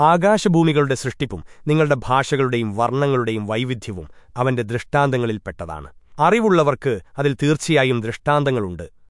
ആകാശഭൂമികളുടെ സൃഷ്ടിപ്പും നിങ്ങളുടെ ഭാഷകളുടെയും വർണങ്ങളുടെയും വൈവിധ്യവും അവന്റെ ദൃഷ്ടാന്തങ്ങളിൽപ്പെട്ടതാണ്. അറിവുള്ളവർക്ക് അതിൽ തീർച്ചയായും ദൃഷ്ടാന്തങ്ങളുണ്ട്.